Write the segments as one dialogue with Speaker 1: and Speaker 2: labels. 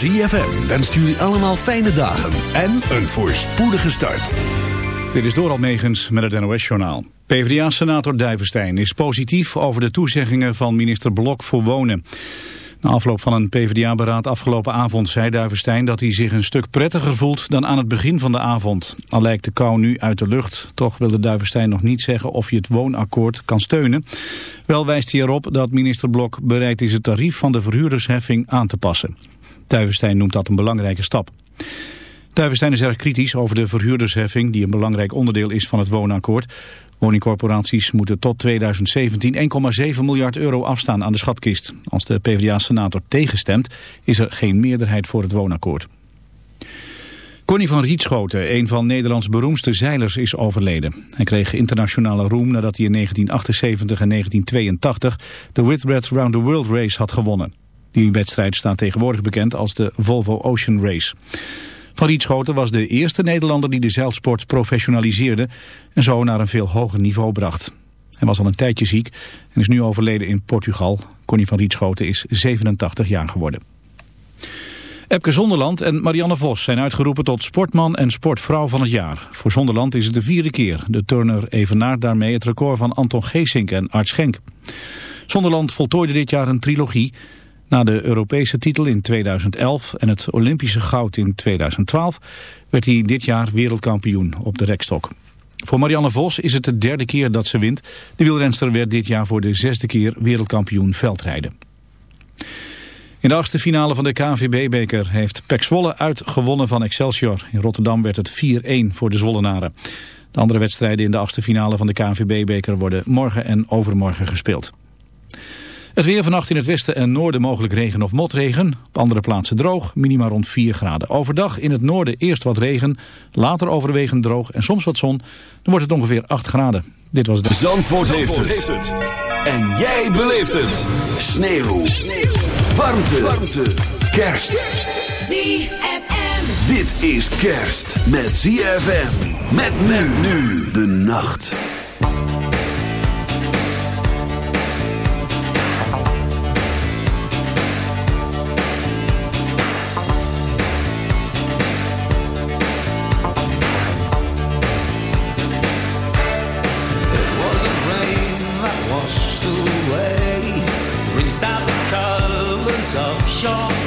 Speaker 1: ZFM wenst jullie allemaal fijne dagen en een voorspoedige start.
Speaker 2: Dit is Doral Megens met het NOS-journaal. PvdA-senator Duivenstein is positief over de toezeggingen van minister Blok voor Wonen. Na afloop van een PvdA-beraad afgelopen avond zei Duivenstein dat hij zich een stuk prettiger voelt dan aan het begin van de avond. Al lijkt de kou nu uit de lucht, toch wilde Duivenstein nog niet zeggen of hij het woonakkoord kan steunen. Wel wijst hij erop dat minister Blok bereid is het tarief van de verhuurdersheffing aan te passen. Duivenstein noemt dat een belangrijke stap. Duivenstein is erg kritisch over de verhuurdersheffing die een belangrijk onderdeel is van het woonakkoord. Woningcorporaties moeten tot 2017 1,7 miljard euro afstaan aan de schatkist. Als de PvdA-senator tegenstemt is er geen meerderheid voor het woonakkoord. Connie van Rietschoten, een van Nederlands beroemdste zeilers, is overleden. Hij kreeg internationale roem nadat hij in 1978 en 1982 de Whitbread Round the World Race had gewonnen. Die wedstrijd staat tegenwoordig bekend als de Volvo Ocean Race. Van Rietschoten was de eerste Nederlander die de zeilsport professionaliseerde en zo naar een veel hoger niveau bracht. Hij was al een tijdje ziek en is nu overleden in Portugal. Connie van Rietschoten is 87 jaar geworden. Epke Zonderland en Marianne Vos zijn uitgeroepen tot sportman en sportvrouw van het jaar. Voor Zonderland is het de vierde keer. De turner evenaart daarmee het record van Anton Geesink en Art Schenk. Zonderland voltooide dit jaar een trilogie. Na de Europese titel in 2011 en het Olympische goud in 2012 werd hij dit jaar wereldkampioen op de rekstok. Voor Marianne Vos is het de derde keer dat ze wint. De wielrenster werd dit jaar voor de zesde keer wereldkampioen veldrijden. In de achtste finale van de KNVB-beker heeft Pek Zwolle uitgewonnen van Excelsior. In Rotterdam werd het 4-1 voor de Zwollenaren. De andere wedstrijden in de achtste finale van de KNVB-beker worden morgen en overmorgen gespeeld. Het weer vannacht in het westen en noorden mogelijk regen of motregen. Op andere plaatsen droog, minima rond 4 graden. Overdag in het noorden eerst wat regen, later overwegend droog en soms wat zon. Dan wordt het ongeveer 8 graden. Dit was de...
Speaker 1: Zandvoort, heeft, het. En jij beleeft het. Sneeuw. Sneeuw. Warmte. Warmte. Kerst.
Speaker 3: ZFM.
Speaker 1: Dit is kerst met ZFM. Met men nu de nacht.
Speaker 4: shore.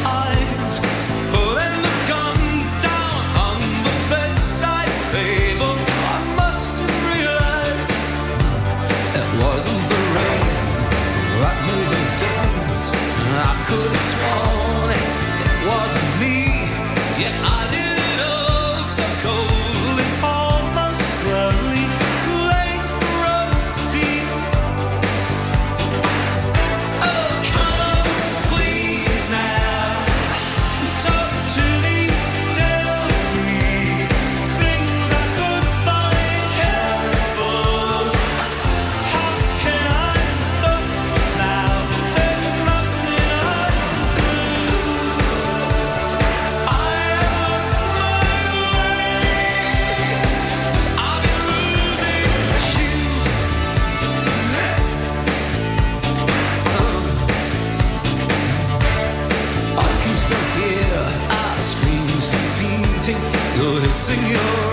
Speaker 4: missing
Speaker 5: your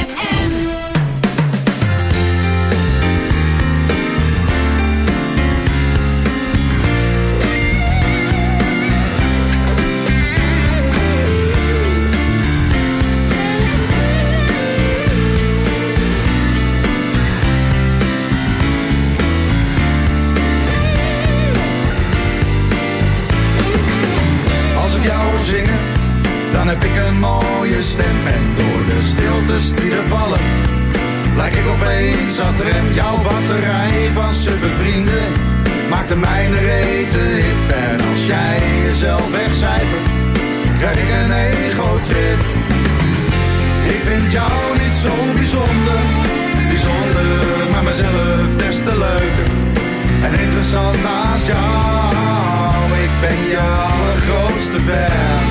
Speaker 6: Heb ik een mooie stem. En door de stiltes die er vallen, lijk ik opeens aan het rem. Jouw batterij van suffe vrienden, maakt de mijne rete hip. En als jij jezelf wegcijfert, krijg ik een ego-trip. Ik vind jou niet zo bijzonder, bijzonder, maar mezelf des te leuker. En interessant naast jou, ik ben je allergrootste fan.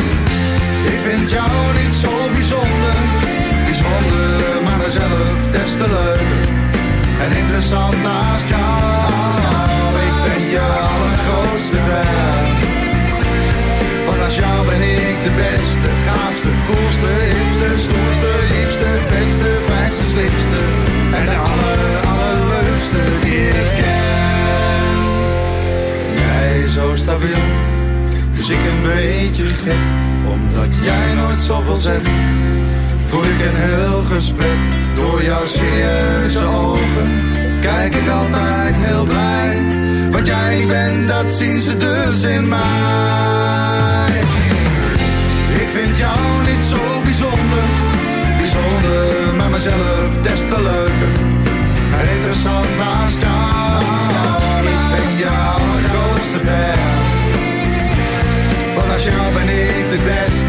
Speaker 6: Ik vind jou niet zo bijzonder, bijzonder, maar mezelf des te leuker. En interessant naast jou, ik ben je allergrootste fan. Want naast jou ben ik de beste, gaafste, koelste, hipste, stoerste, liefste, beste, fijnste, slimste. En de aller, allerleukste die ik ken. Jij zo stabiel, dus ik een beetje gek, dat jij nooit zoveel zegt.
Speaker 7: Voel ik een heel gesprek door jouw serieuze ogen. Kijk ik altijd heel blij. Wat jij bent, dat zien ze dus in mij. Ik vind jou niet zo bijzonder. Bijzonder, maar mezelf des te leuker. Interessant naast jou. Ik ben jouw grootste ver. Want als jou ben ik de beste.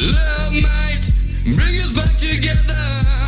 Speaker 8: Love might
Speaker 9: bring us back together.